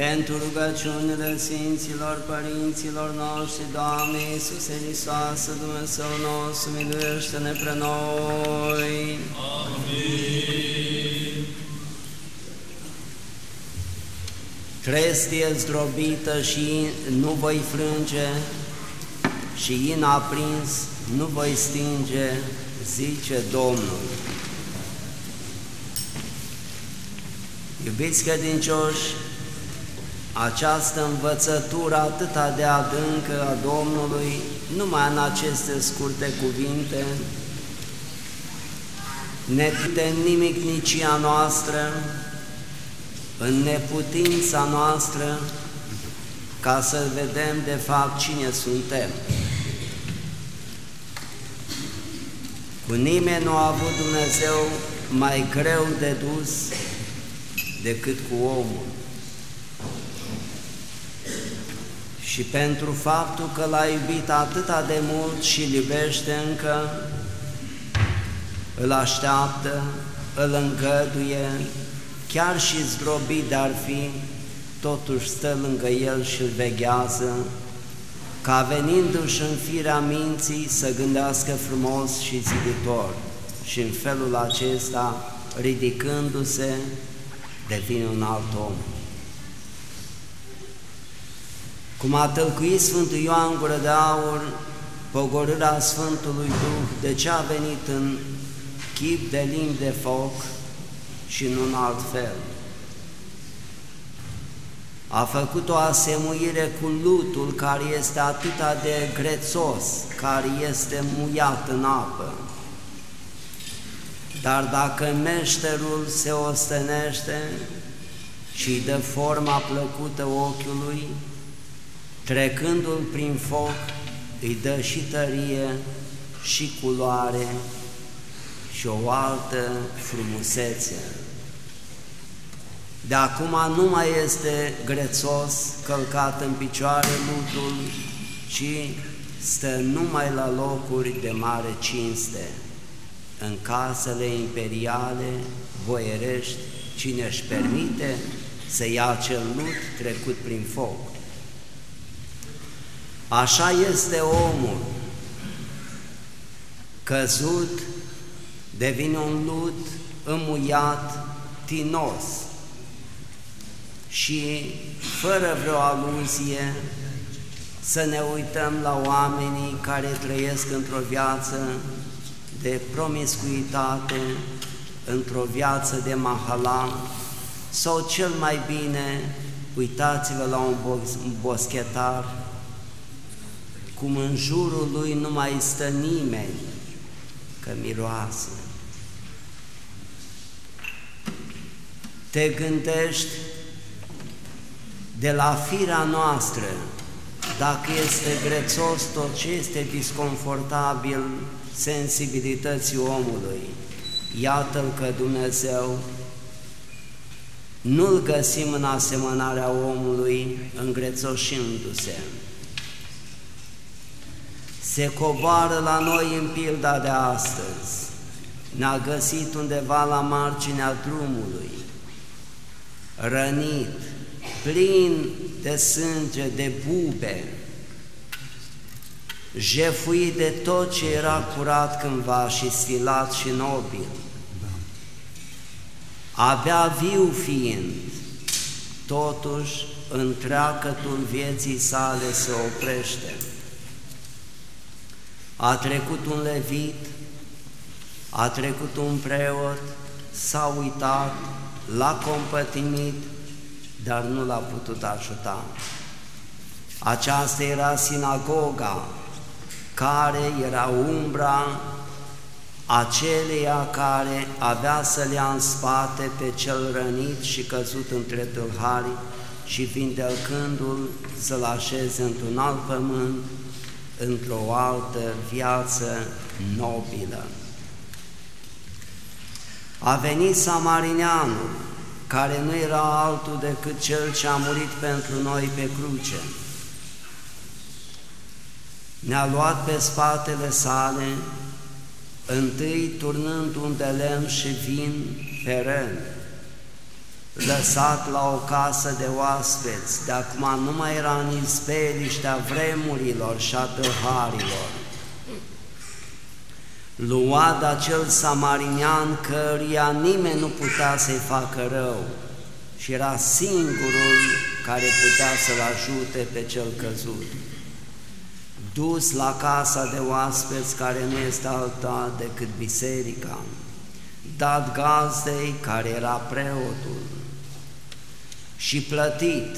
Pentru rugăciunile Sfinților Părinților noștri, Doamne Iisuse Hristoase, Dumnezeu nostru, miluiește-ne pre noi! Amin. Trestie zdrobită și nu voi frânge, și in aprins nu voi stinge, zice Domnul. Iubiți credincioși, această învățătură atâta de adâncă a Domnului, numai în aceste scurte cuvinte, ne de nimicnicia noastră, în neputința noastră, ca să vedem de fapt cine suntem. Cu nimeni nu a avut Dumnezeu mai greu de dus decât cu omul. Și pentru faptul că l-a iubit atâta de mult și îl iubește încă, îl așteaptă, îl îngăduie, chiar și zdrobit de-ar fi, totuși stă lângă el și îl veghează, ca venindu-și în firea minții să gândească frumos și ziditor și în felul acesta, ridicându-se, devine un alt om. Cum a tălcuit Sfântul Ioan Gură de Aur, pogorârea Sfântului Duh, de ce a venit în chip de limbi de foc și nu în alt fel. A făcut o asemuire cu lutul care este atâta de grețos, care este muiat în apă. Dar dacă meșterul se ostenește și dă forma plăcută ochiului, trecându-l prin foc, îi dă și tărie, și culoare, și o altă frumusețe. De acum nu mai este grețos, călcat în picioare mutul, ci stă numai la locuri de mare cinste, în casele imperiale, boierești, cine își permite să ia acel lut trecut prin foc. Așa este omul, căzut, devine un lut îmuiat, tinos. Și fără vreo aluzie să ne uităm la oamenii care trăiesc într-o viață de promiscuitate, într-o viață de mahala, sau cel mai bine, uitați-vă la un boschetar cum în jurul lui nu mai stă nimeni, că miroase. Te gândești de la firea noastră, dacă este grețos tot ce este disconfortabil sensibilității omului, iată-l că Dumnezeu nu-l găsim în asemănarea omului îngrețoșindu-se se coboară la noi în pilda de astăzi. Ne-a găsit undeva la marginea drumului, rănit, plin de sânge, de bube, jefuit de tot ce era curat cândva și sfilat și nobil. Abia viu fiind, totuși întreacătul vieții sale se oprește. A trecut un levit, a trecut un preot, s-a uitat, l-a compătimit, dar nu l-a putut ajuta. Aceasta era sinagoga, care era umbra aceleia care avea să le ia în spate pe cel rănit și căzut între tâlhari și vindelcându-l să-l așeze într-un alt pământ într-o altă viață nobilă. A venit Samarineanul, care nu era altul decât Cel ce a murit pentru noi pe cruce. Ne-a luat pe spatele sale, întâi turnând un de lemn și vin pe rând, lăsat la o casă de oaspeți, de acum nu mai era în izbeliștea vremurilor și a tâlharilor. Luat acel samarinian căruia nimeni nu putea să-i facă rău și era singurul care putea să-l ajute pe cel căzut. Dus la casa de oaspeți care nu este alta decât biserica, dat gazdei care era preotul și plătit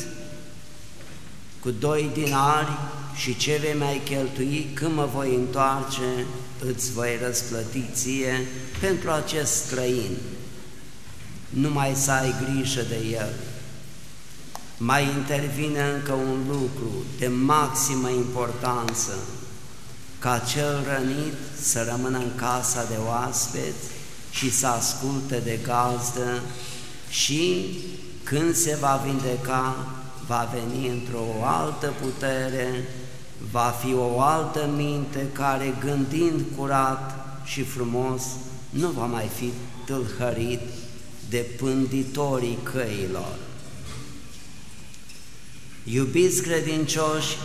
cu doi dinari și ce vei mai cheltui când mă voi întoarce, îți voi răsplăti ție pentru acest străin. Nu mai să ai grijă de el. Mai intervine încă un lucru de maximă importanță, ca cel rănit să rămână în casa de oaspeți și să asculte de gazdă și când se va vindeca, va veni într-o altă putere, va fi o altă minte care, gândind curat și frumos, nu va mai fi tâlhărit de pânditorii căilor. Iubiți credincioși,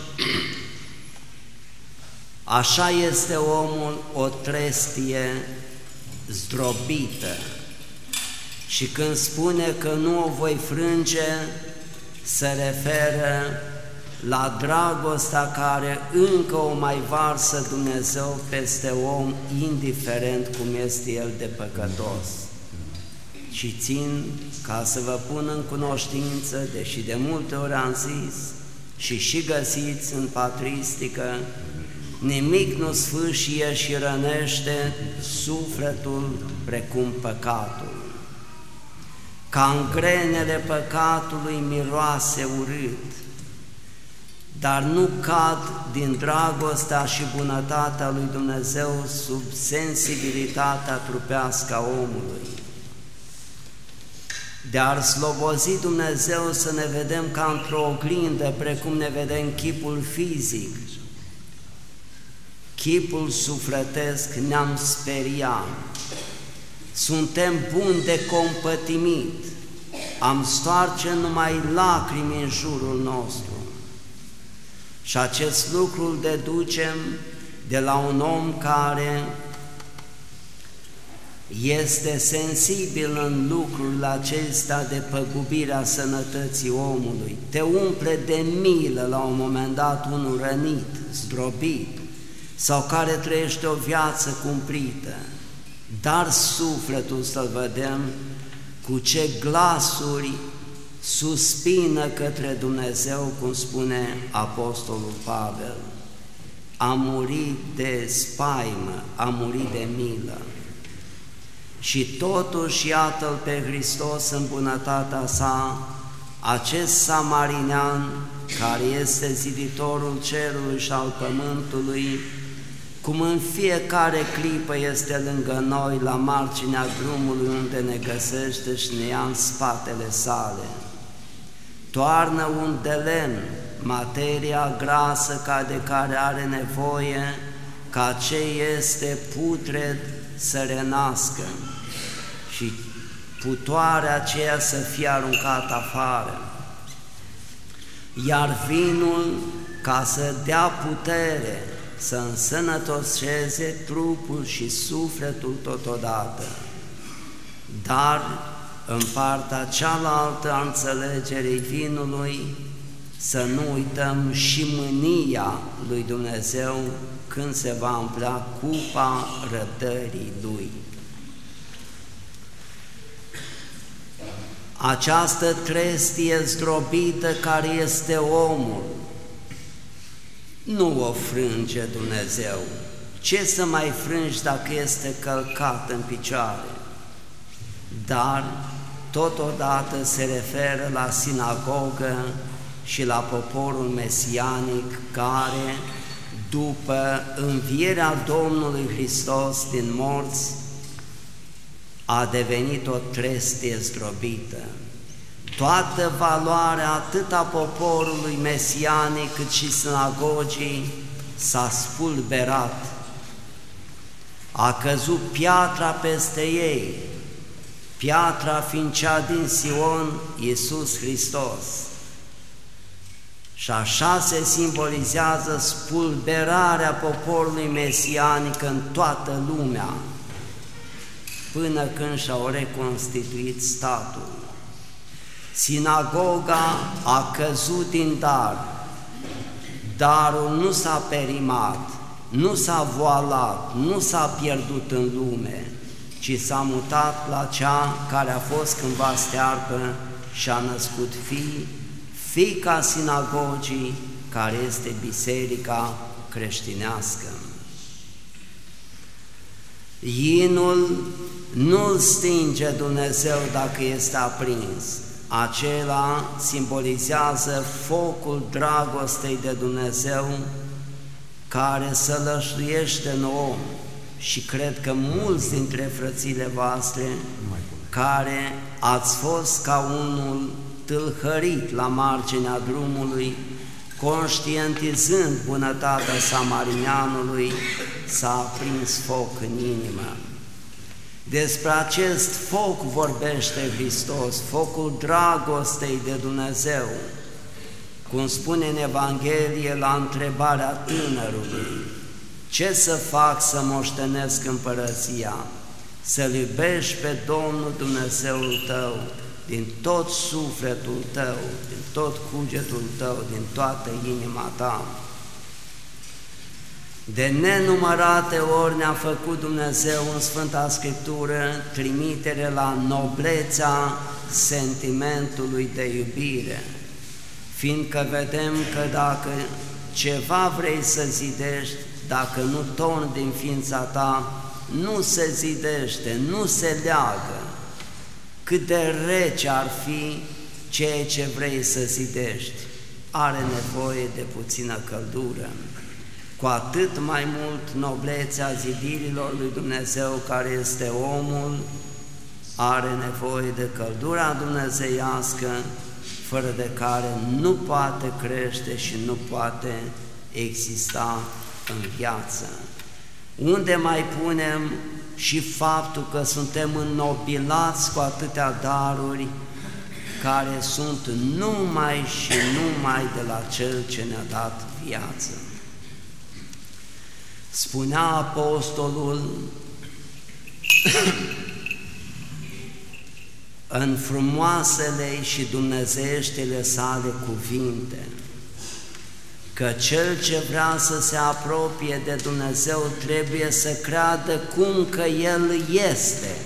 așa este omul o trestie zdrobită și când spune că nu o voi frânge, se referă la dragostea care încă o mai varsă Dumnezeu peste om, indiferent cum este el de păcătos. Și țin ca să vă pun în cunoștință, deși de multe ori am zis, și și găsiți în patristică, nimic nu sfârșie și rănește sufletul precum păcatul. Cangrenele păcatului miroase urât, dar nu cad din dragostea și bunătatea lui Dumnezeu sub sensibilitatea trupească a omului. De ar slobozi Dumnezeu să ne vedem ca într-o oglindă, precum ne vedem chipul fizic, chipul sufletesc ne-am speriat, suntem buni de compătimit, am stoarce numai lacrimi în jurul nostru. Și acest lucru îl deducem de la un om care este sensibil în lucrul acesta de păgubirea sănătății omului. Te umple de milă la un moment dat unul rănit, zdrobit, sau care trăiește o viață cumplită, dar sufletul să-l vedem cu ce glasuri suspină către Dumnezeu, cum spune Apostolul Pavel. A murit de spaimă, a murit de milă. Și totuși iată-L pe Hristos în bunătatea sa, acest samarinean care este ziditorul cerului și al pământului, cum în fiecare clipă este lângă noi la marginea drumului unde ne găsește și ne ia în spatele sale. Toarnă un de lemn, materia grasă ca de care are nevoie, ca ce este putred să renască și putoarea aceea să fie aruncat afară. Iar vinul ca să dea putere, să însănătoșeze trupul și sufletul totodată. Dar în partea cealaltă a înțelegerii vinului, să nu uităm și mânia lui Dumnezeu când se va împla cupa rădării Lui. Această trestie zdrobită care este omul, nu o frânge Dumnezeu. Ce să mai frângi dacă este călcat în picioare? Dar totodată se referă la sinagogă și la poporul mesianic care, după învierea Domnului Hristos din morți, a devenit o trestie zdrobită toată valoarea atât a poporului mesianic cât și sinagogii s-a spulberat. A căzut piatra peste ei, piatra fiind cea din Sion, Iisus Hristos. Și așa se simbolizează spulberarea poporului mesianic în toată lumea, până când și-au reconstituit statul. Sinagoga a căzut din dar, darul nu s-a perimat, nu s-a voalat, nu s-a pierdut în lume, ci s-a mutat la cea care a fost cândva stearpă și a născut fii, fica sinagogii, care este biserica creștinească. Inul nu-l stinge Dumnezeu dacă este aprins, acela simbolizează focul dragostei de Dumnezeu care sălășluiește în om și cred că mulți dintre frățile voastre care ați fost ca unul tâlhărit la marginea drumului, conștientizând bunătatea samarinianului, s-a aprins foc în inimă. Despre acest foc vorbește Hristos, focul dragostei de Dumnezeu, cum spune în Evanghelie la întrebarea tânărului, ce să fac să moștenesc împărăția? Să-L iubești pe Domnul Dumnezeul tău din tot sufletul tău, din tot cugetul tău, din toată inima ta. De nenumărate ori ne-a făcut Dumnezeu în Sfânta Scriptură trimitere la noblețea sentimentului de iubire, fiindcă vedem că dacă ceva vrei să zidești, dacă nu torni din ființa ta, nu se zidește, nu se leagă. Cât de rece ar fi ceea ce vrei să zidești, are nevoie de puțină căldură cu atât mai mult noblețea zidirilor lui Dumnezeu care este omul, are nevoie de căldura dumnezeiască, fără de care nu poate crește și nu poate exista în viață. Unde mai punem și faptul că suntem înnobilați cu atâtea daruri care sunt numai și numai de la Cel ce ne-a dat viață. Spunea apostolul în frumoasele și dumnezeieștile sale cuvinte, că cel ce vrea să se apropie de Dumnezeu trebuie să creadă cum că El este.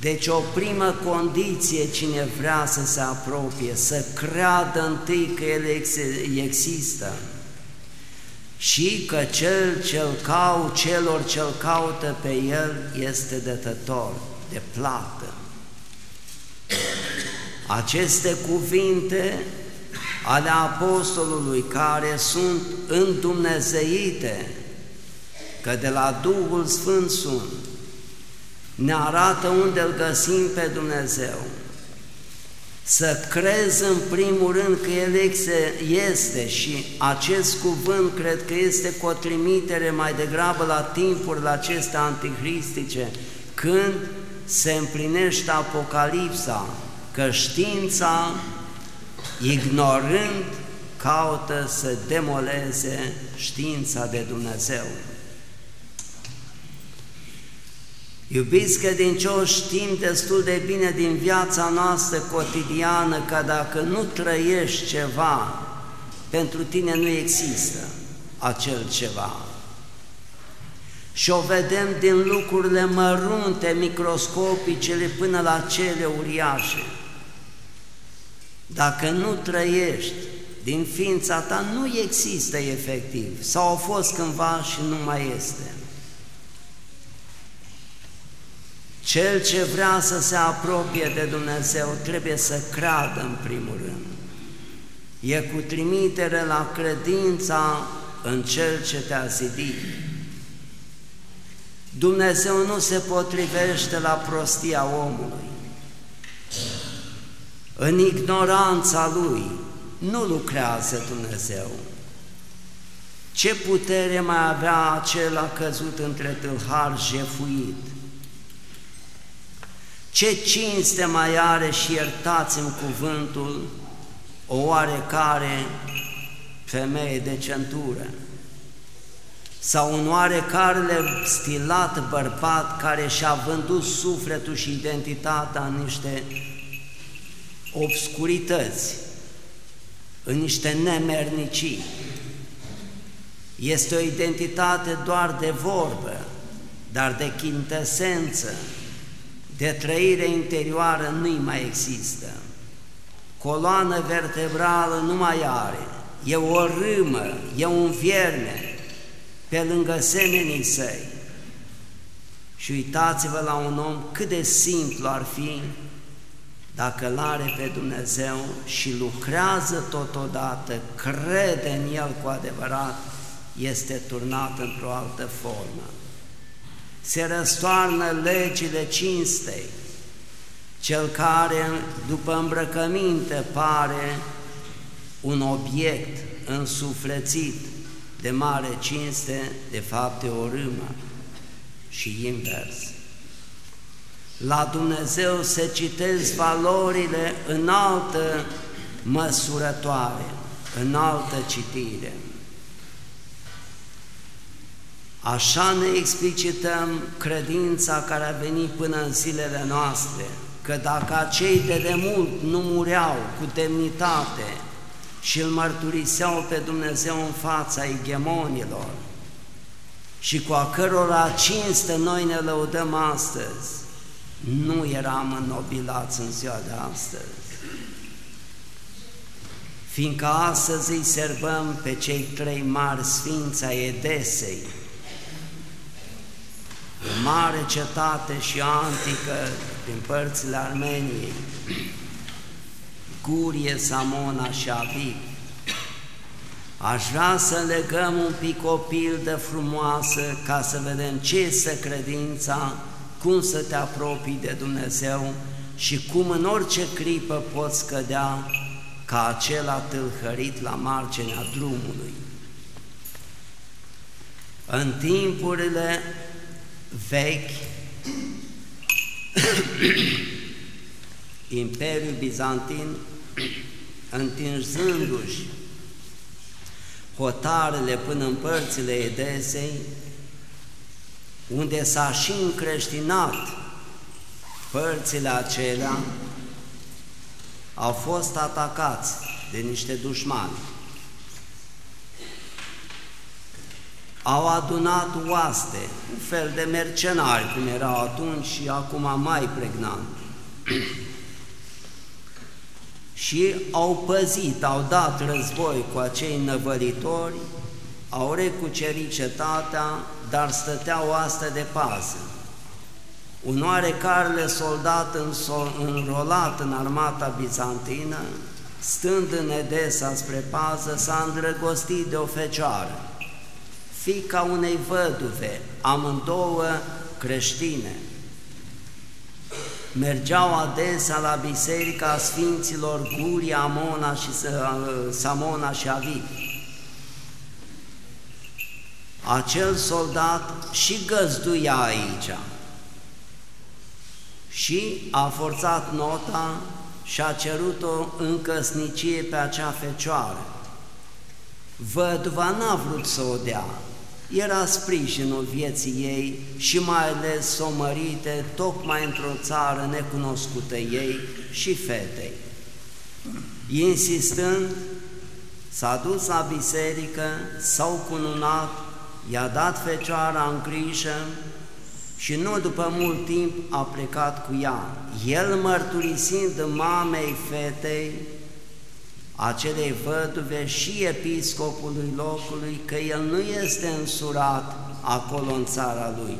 Deci o primă condiție cine vrea să se apropie, să creadă întâi că El există și că cel ce-l cau, celor ce-l caută pe el este dătător de plată. Aceste cuvinte ale apostolului care sunt îndumnezeite, că de la Duhul Sfânt sunt, ne arată unde îl găsim pe Dumnezeu să crezi în primul rând că El este și acest cuvânt cred că este cu o trimitere mai degrabă la timpurile acestea antihristice, când se împlinește Apocalipsa, că știința, ignorând, caută să demoleze știința de Dumnezeu. Iubiți credincioși, știm destul de bine din viața noastră cotidiană că dacă nu trăiești ceva, pentru tine nu există acel ceva. Și o vedem din lucrurile mărunte, microscopicele, până la cele uriașe. Dacă nu trăiești din ființa ta, nu există efectiv, sau au fost cândva și nu mai este. Cel ce vrea să se apropie de Dumnezeu trebuie să creadă în primul rând. E cu trimitere la credința în Cel ce te-a zidit. Dumnezeu nu se potrivește la prostia omului. În ignoranța Lui nu lucrează Dumnezeu. Ce putere mai avea acela căzut între tâlhar jefuit? Ce cinste mai are și iertați-mi cuvântul o oarecare femeie de centură sau un oarecare stilat bărbat care și-a vândut sufletul și identitatea în niște obscurități, în niște nemernicii. Este o identitate doar de vorbă, dar de chintesență, de trăire interioară nu mai există. Coloană vertebrală nu mai are, e o râmă, e un vierme, pe lângă semenii săi. Și uitați-vă la un om cât de simplu ar fi dacă îl are pe Dumnezeu și lucrează totodată, crede în El cu adevărat, este turnat într-o altă formă. Se răstoarnă legile cinstei. Cel care, după îmbrăcăminte, pare un obiect însuflețit de mare cinste, de fapt e o râmă și invers. La Dumnezeu se citesc valorile în altă măsurătoare, în altă citire. Așa ne explicităm credința care a venit până în zilele noastre, că dacă acei de demult nu mureau cu demnitate și îl mărturiseau pe Dumnezeu în fața egemonilor și cu a cărora cinste noi ne lăudăm astăzi, nu eram înnobilați în ziua de astăzi. Fiindcă astăzi îi servăm pe cei trei mari sfinți ai Edesei, o mare cetate și antică din părțile Armeniei, Gurie, Samona și Aviv. Aș vrea să legăm un pic o pildă frumoasă ca să vedem ce este credința, cum să te apropii de Dumnezeu și cum în orice clipă poți cădea ca acela tâlhărit la marginea drumului. În timpurile vechi, Imperiul Bizantin, întinzându-și hotarele până în părțile Edesei, unde s-a și încreștinat părțile acelea, au fost atacați de niște dușmani. Au adunat oaste, un fel de mercenari, cum erau atunci și acum mai pregnant. și au păzit, au dat război cu acei năvălitori, au recucerit cetatea, dar stăteau astea de pază. Un oarecare soldat înrolat în armata bizantină, stând în Edesa spre pază, s-a îndrăgostit de o fecioară, fica unei văduve, amândouă creștine, mergeau adesea la biserica Sfinților Guria, Amona și Samona și Aviv. Acel soldat și găzduia aici și a forțat nota și a cerut-o în căsnicie pe acea fecioară. Văduva n-a vrut să o dea, era sprijinul vieții ei și mai ales somărite tocmai într-o țară necunoscută ei și fetei. Insistând, s-a dus la biserică, s-au cununat, i-a dat fecioara în grijă și nu după mult timp a plecat cu ea. El mărturisind mamei fetei acelei văduve și episcopului locului că el nu este însurat acolo în țara lui.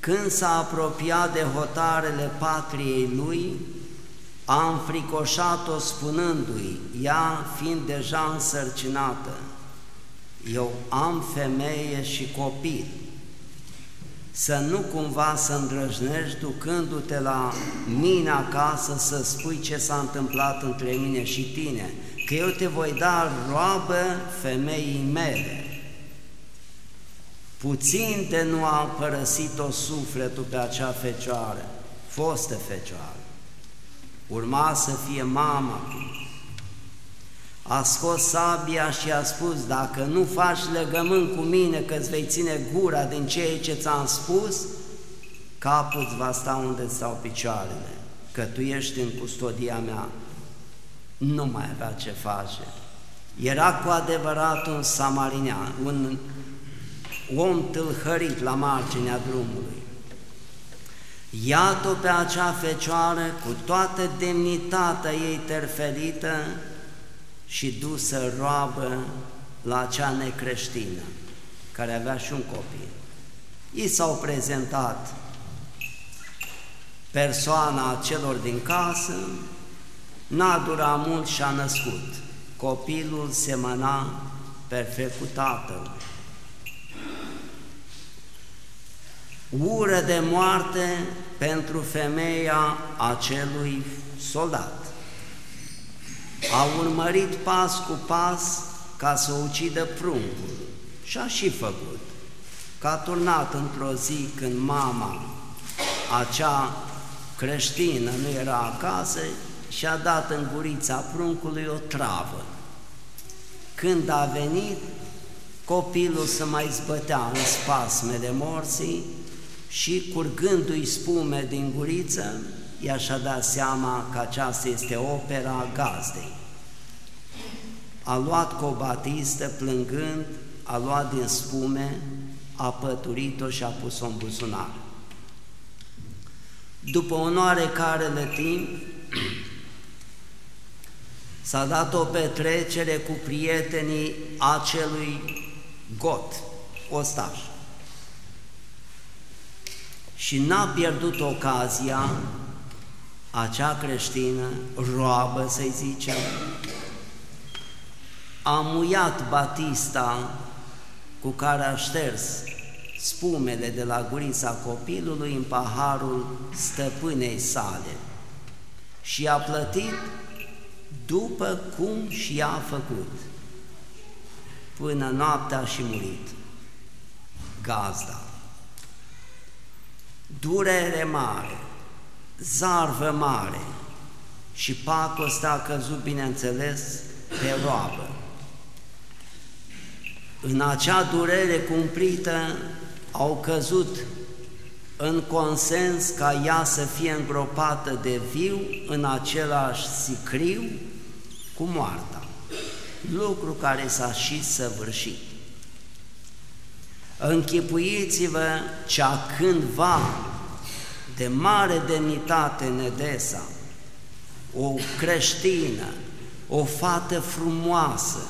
Când s-a apropiat de hotarele patriei lui, a înfricoșat-o spunându-i, ea fiind deja însărcinată, eu am femeie și copil, să nu cumva să îndrăjnești ducându-te la mine acasă să spui ce s-a întâmplat între mine și tine, că eu te voi da roabă femeii mele. Puțin de nu a părăsit-o sufletul pe acea fecioară fostă fecioară, urma să fie mama a scos sabia și a spus, dacă nu faci legământ cu mine că îți vei ține gura din ceea ce ți-am spus, capul îți va sta unde stau picioarele, că tu ești în custodia mea. Nu mai avea ce face. Era cu adevărat un samarinean, un om tâlhărit la marginea drumului. Iată pe acea fecioară cu toată demnitatea ei terfelită și dusă roabă la cea necreștină, care avea și un copil. I s-au prezentat persoana celor din casă, n-a durat mult și a născut. Copilul semăna perfect cu tatăl. Ură de moarte pentru femeia acelui soldat. A urmărit pas cu pas ca să ucidă pruncul și a și făcut. Că a turnat într-o zi când mama, acea creștină, nu era acasă și a dat în gurița pruncului o travă. Când a venit, copilul se mai zbătea în spasmele morții și curgându-i spume din guriță, i-aș și-a dat seama că aceasta este opera gazdei. A luat cu o batistă plângând, a luat din spume, a păturit-o și a pus-o în buzunar. După un oarecare timp, s-a dat o petrecere cu prietenii acelui got, ostaș. Și n-a pierdut ocazia acea creștină, roabă să-i zicem, a muiat Batista cu care a șters spumele de la gurița copilului în paharul stăpânei sale și a plătit după cum și a făcut. Până noaptea și murit. Gazda. Durere mare, zarvă mare și pacostea a căzut, bineînțeles, pe roabă. În acea durere cumplită au căzut în consens ca ea să fie îngropată de viu în același sicriu cu moarta, lucru care s-a și săvârșit. Închipuiți-vă cea cândva de mare demnitate Nedesa, o creștină, o fată frumoasă,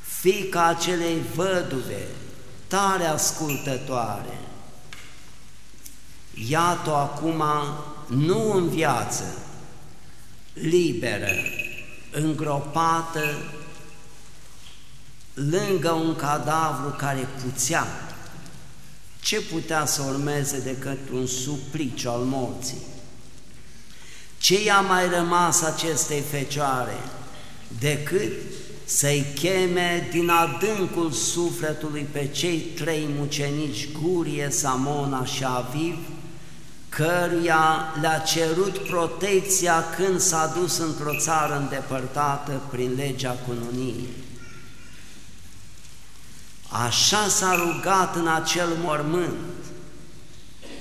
fica acelei văduve, tare ascultătoare. Iată-o acum nu în viață, liberă, îngropată lângă un cadavru care puțea. Ce putea să urmeze decât un supliciu al morții? Ce i-a mai rămas acestei fecioare decât să-i cheme din adâncul sufletului pe cei trei mucenici, Gurie, Samona și Aviv, căruia le-a cerut protecția când s-a dus într-o țară îndepărtată prin legea cununiei. Așa s-a rugat în acel mormânt,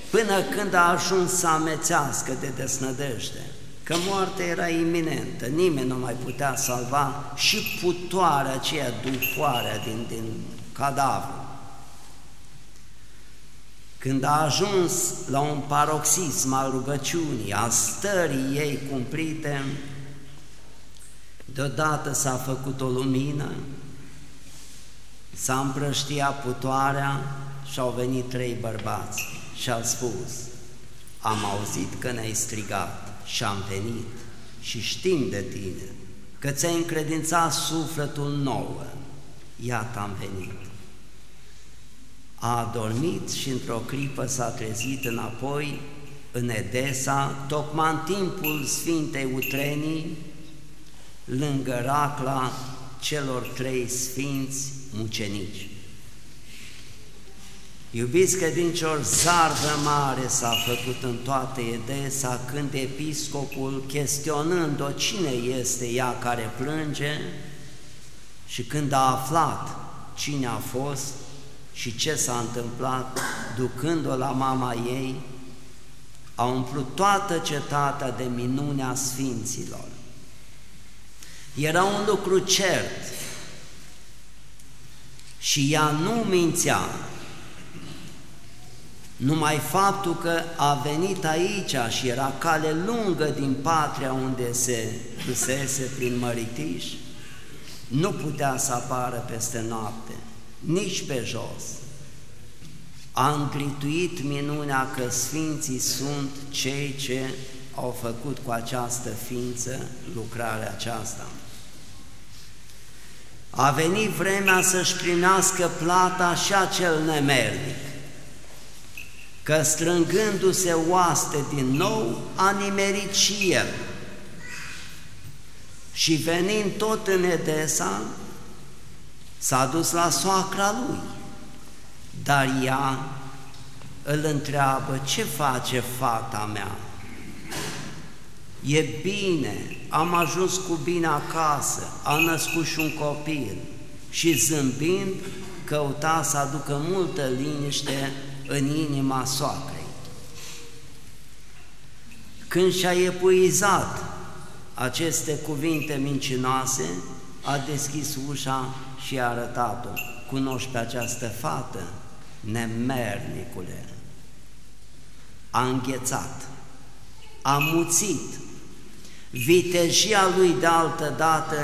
până când a ajuns să amețească de desnădejde că moartea era iminentă, nimeni nu mai putea salva și putoarea aceea, dufoarea din, din cadavru. Când a ajuns la un paroxism al rugăciunii, a stării ei cumplite, deodată s-a făcut o lumină, s-a împrăștiat putoarea și au venit trei bărbați și au spus, am auzit că ne-ai strigat, și am venit și știm de tine că ți-ai încredințat sufletul nouă, iată am venit. A adormit și într-o clipă s-a trezit înapoi în Edesa, tocmai în timpul Sfintei Utrenii, lângă racla celor trei sfinți mucenici. Iubiți credincioși, zarvă mare s-a făcut în toată Edesa când episcopul, chestionând-o cine este ea care plânge, și când a aflat cine a fost și ce s-a întâmplat, ducând-o la mama ei, a umplut toată cetatea de minunea Sfinților. Era un lucru cert și ea nu mințea, numai faptul că a venit aici și era cale lungă din patria unde se dusese prin măritiș, nu putea să apară peste noapte, nici pe jos. A îngrituit minunea că Sfinții sunt cei ce au făcut cu această ființă lucrarea aceasta. A venit vremea să-și primească plata și acel nemernic, că strângându-se oaste din nou, a nimerit și el. Și venind tot în Edesa, s-a dus la soacra lui, dar ea îl întreabă, ce face fata mea? E bine, am ajuns cu bine acasă, a născut și un copil și zâmbind căuta să aducă multă liniște în inima soacrei. Când și-a epuizat aceste cuvinte mincinoase, a deschis ușa și a arătat-o. Cunoști pe această fată, nemernicule. A înghețat, a muțit. Vitejia lui de altă dată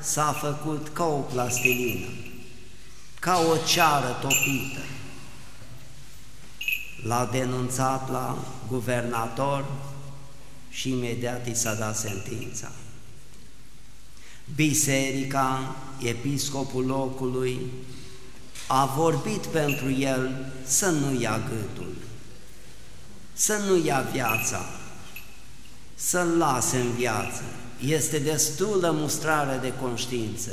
s-a făcut ca o plastilină, ca o ceară topită l-a denunțat la guvernator și imediat i s-a dat sentința. Biserica, episcopul locului, a vorbit pentru el să nu ia gâtul, să nu ia viața, să-l lase în viață. Este destulă mustrare de conștiință,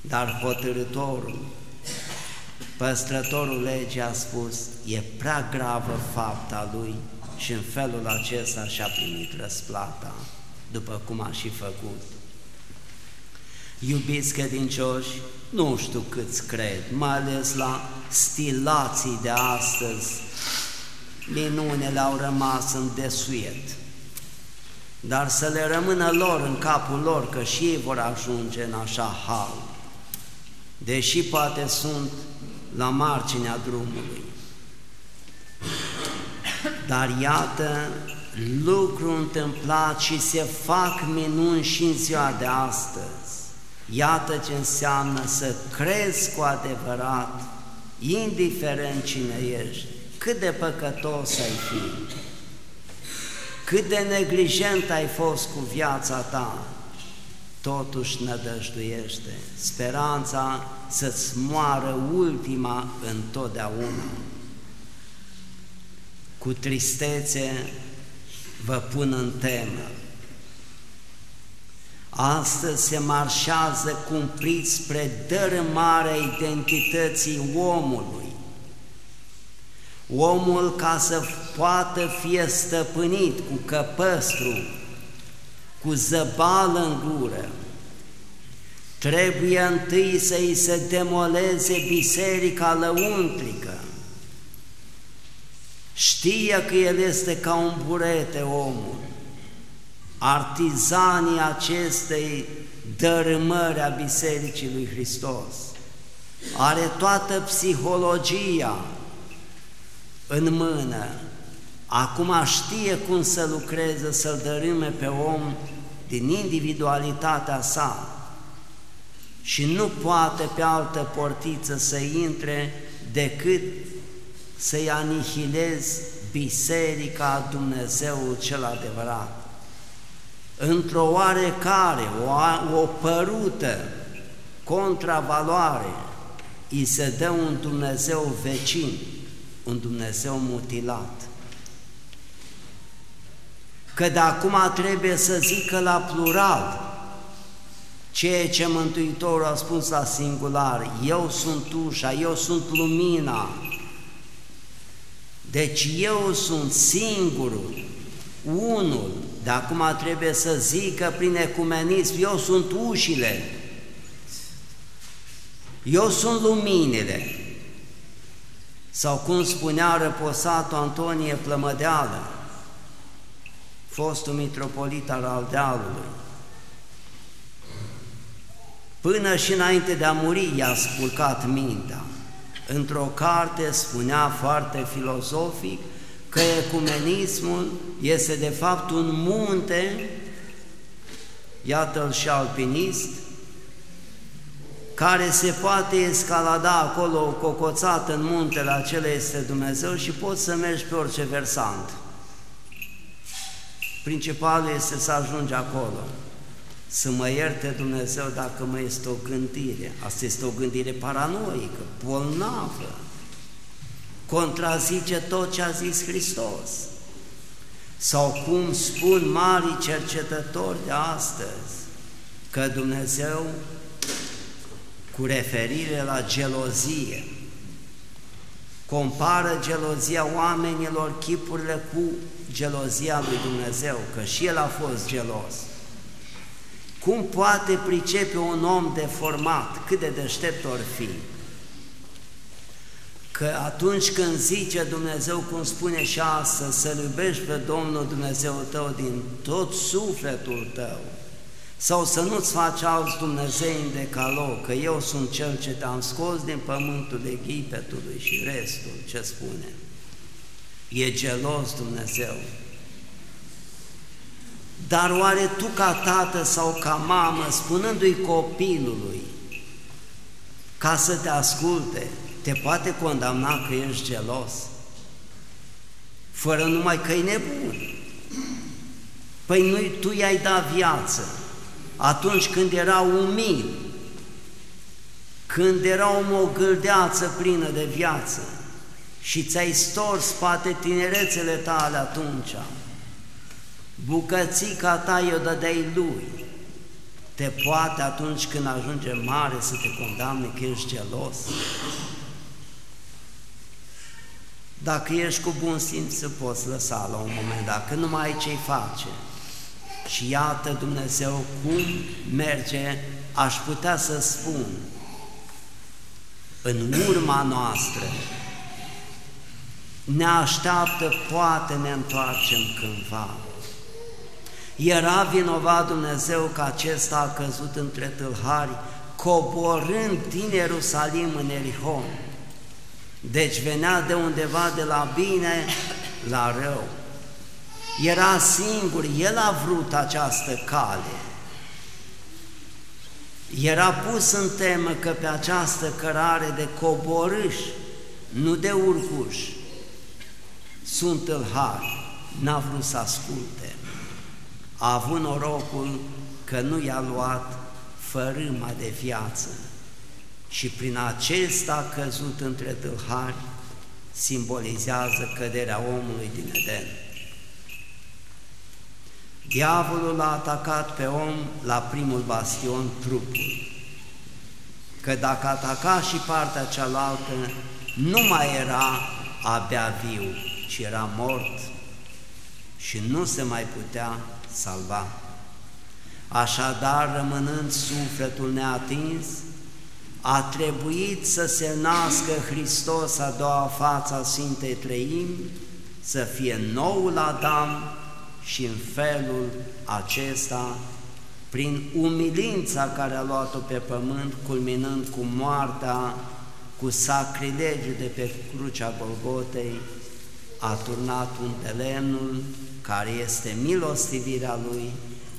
dar hotărătorul Păstrătorul legii a spus, e prea gravă fapta lui și în felul acesta și-a primit răsplata, după cum a și făcut. Iubiți credincioși, nu știu câți cred, mai ales la stilații de astăzi, minunile au rămas în desuiet, dar să le rămână lor în capul lor, că și ei vor ajunge în așa hal, deși poate sunt la marginea drumului. Dar iată, lucru întâmplat și se fac minuni și în ziua de astăzi. Iată ce înseamnă să crezi cu adevărat, indiferent cine ești, cât de păcătos ai fi, cât de neglijent ai fost cu viața ta, totuși nădăjduiește. Speranța să-ți moară ultima întotdeauna. Cu tristețe vă pun în temă. Astăzi se marșează cumplit spre dărâmarea identității omului. Omul ca să poată fi stăpânit cu căpăstru, cu zăbală în gură, trebuie întâi să-i se demoleze biserica lăuntrică. Știe că el este ca un burete omul, artizanii acestei dărâmări a Bisericii lui Hristos. Are toată psihologia în mână. Acum știe cum să lucreze, să-l dărâme pe om din individualitatea sa și nu poate pe altă portiță să intre decât să-i anihilezi Biserica Dumnezeu cel adevărat. Într-o oarecare, o, o părută contravaloare, îi se dă un Dumnezeu vecin, un Dumnezeu mutilat. Că de acum trebuie să zică la plural, Ceea ce Mântuitorul a spus la singular, eu sunt ușa, eu sunt lumina, Deci eu sunt singurul, unul, de acum trebuie să zic că prin ecumenism eu sunt ușile, eu sunt luminile. Sau cum spunea răposatul Antonie Plămădeală, fostul mitropolit al Aldealului, Până și înainte de a muri i-a spulcat mintea. Într-o carte spunea foarte filozofic că ecumenismul este de fapt un munte, iată-l și alpinist, care se poate escalada acolo cocoțat în muntele acela este Dumnezeu și poți să mergi pe orice versant. Principalul este să ajungi acolo. Să mă ierte Dumnezeu dacă mă este o gândire. Asta este o gândire paranoică, bolnavă. Contrazice tot ce a zis Hristos. Sau cum spun mari cercetători de astăzi, că Dumnezeu, cu referire la gelozie, compară gelozia oamenilor, chipurile cu gelozia lui Dumnezeu, că și El a fost gelos. Cum poate pricepe un om deformat, cât de deștept or fi, că atunci când zice Dumnezeu, cum spune și astăzi, să iubești pe Domnul Dumnezeu tău din tot sufletul tău, sau să nu-ți faci alți Dumnezei în decalog, că eu sunt Cel ce te-am scos din pământul Egipetului și restul, ce spune? E gelos Dumnezeu. Dar oare tu ca tată sau ca mamă, spunându-i copilului ca să te asculte, te poate condamna că ești gelos? Fără numai că e nebun. Păi nu tu i-ai dat viață atunci când era umil, când era o gâldeață plină de viață și ți-ai stors poate tinerețele tale atunci, bucățica ta i-o dădeai lui, te poate atunci când ajunge mare să te condamne că ești gelos? Dacă ești cu bun simț, să poți lăsa la un moment, dacă nu mai ai ce-i face. Și iată Dumnezeu cum merge, aș putea să spun, în urma noastră, ne așteaptă, poate ne întoarcem cândva. Era vinovat Dumnezeu că acesta a căzut între tâlhari, coborând din Ierusalim în Erihon. Deci venea de undeva de la bine la rău. Era singur, el a vrut această cale. Era pus în temă că pe această cărare de coborâș, nu de urcuș, sunt tâlhari, n-a vrut să asculte a avut norocul că nu i-a luat fărâma de viață și prin acesta a căzut între tâlhari, simbolizează căderea omului din Eden. Diavolul l-a atacat pe om la primul bastion, trupul, că dacă ataca și partea cealaltă, nu mai era abia viu, ci era mort și nu se mai putea salva. Așadar, rămânând sufletul neatins, a trebuit să se nască Hristos a doua fața Sfintei Trăimi, să fie noul Adam și în felul acesta, prin umilința care a luat-o pe pământ, culminând cu moartea, cu sacrilegiul de pe crucea Golgotei, a turnat un lemnul care este milostivirea Lui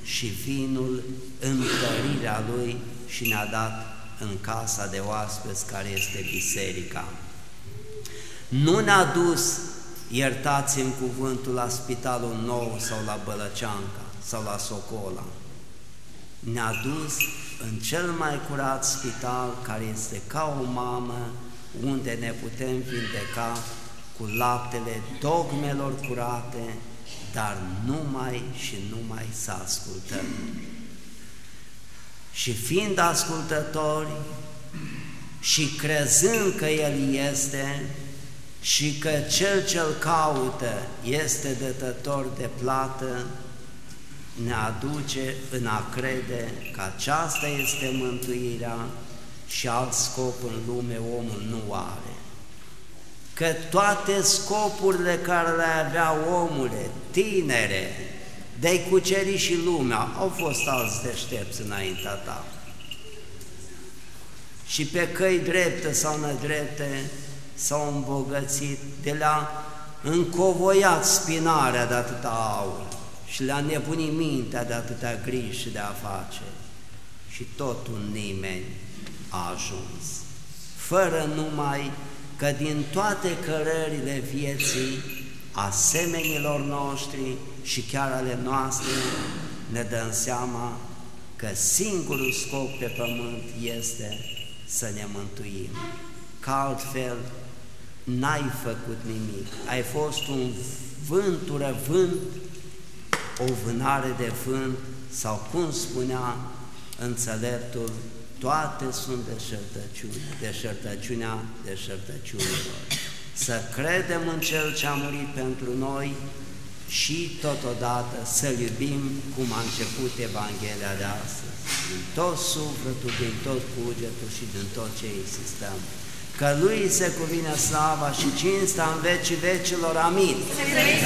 și vinul întărirea Lui și ne-a dat în casa de oaspeți care este biserica. Nu ne-a dus, iertați-mi cuvântul, la Spitalul Nou sau la Bălăceanca sau la Socola. Ne-a dus în cel mai curat spital care este ca o mamă unde ne putem vindeca cu laptele dogmelor curate dar numai și numai să ascultăm. Și fiind ascultători și crezând că El este și că cel ce-L caută este dătător de plată, ne aduce în a crede că aceasta este mântuirea și alt scop în lume omul nu are. Că toate scopurile care le avea omule, tinere, de-ai cuceri și lumea, au fost alți deștepți înaintea ta. Și pe căi drepte sau nedrepte s-au îmbogățit, de la încovoiat spinarea de atâta aur și le-a nebunit mintea de atâtea griji și de afaceri. Și tot un nimeni a ajuns, fără numai că din toate cărările vieții, asemenilor noștri și chiar ale noastre, ne dăm seama că singurul scop pe pământ este să ne mântuim. Ca altfel, n-ai făcut nimic, ai fost un vântură vânt, o vânare de vânt, sau cum spunea înțeleptul, toate sunt deșertăciuni, deșertăciunea deșertăciunilor. Să credem în Cel ce a murit pentru noi și totodată să-L iubim cum a început Evanghelia de astăzi, din tot sufletul, din tot cugetul și din tot ce existăm că Lui se cuvine slava și cinsta în vecii vecilor. Amin. Să trăiți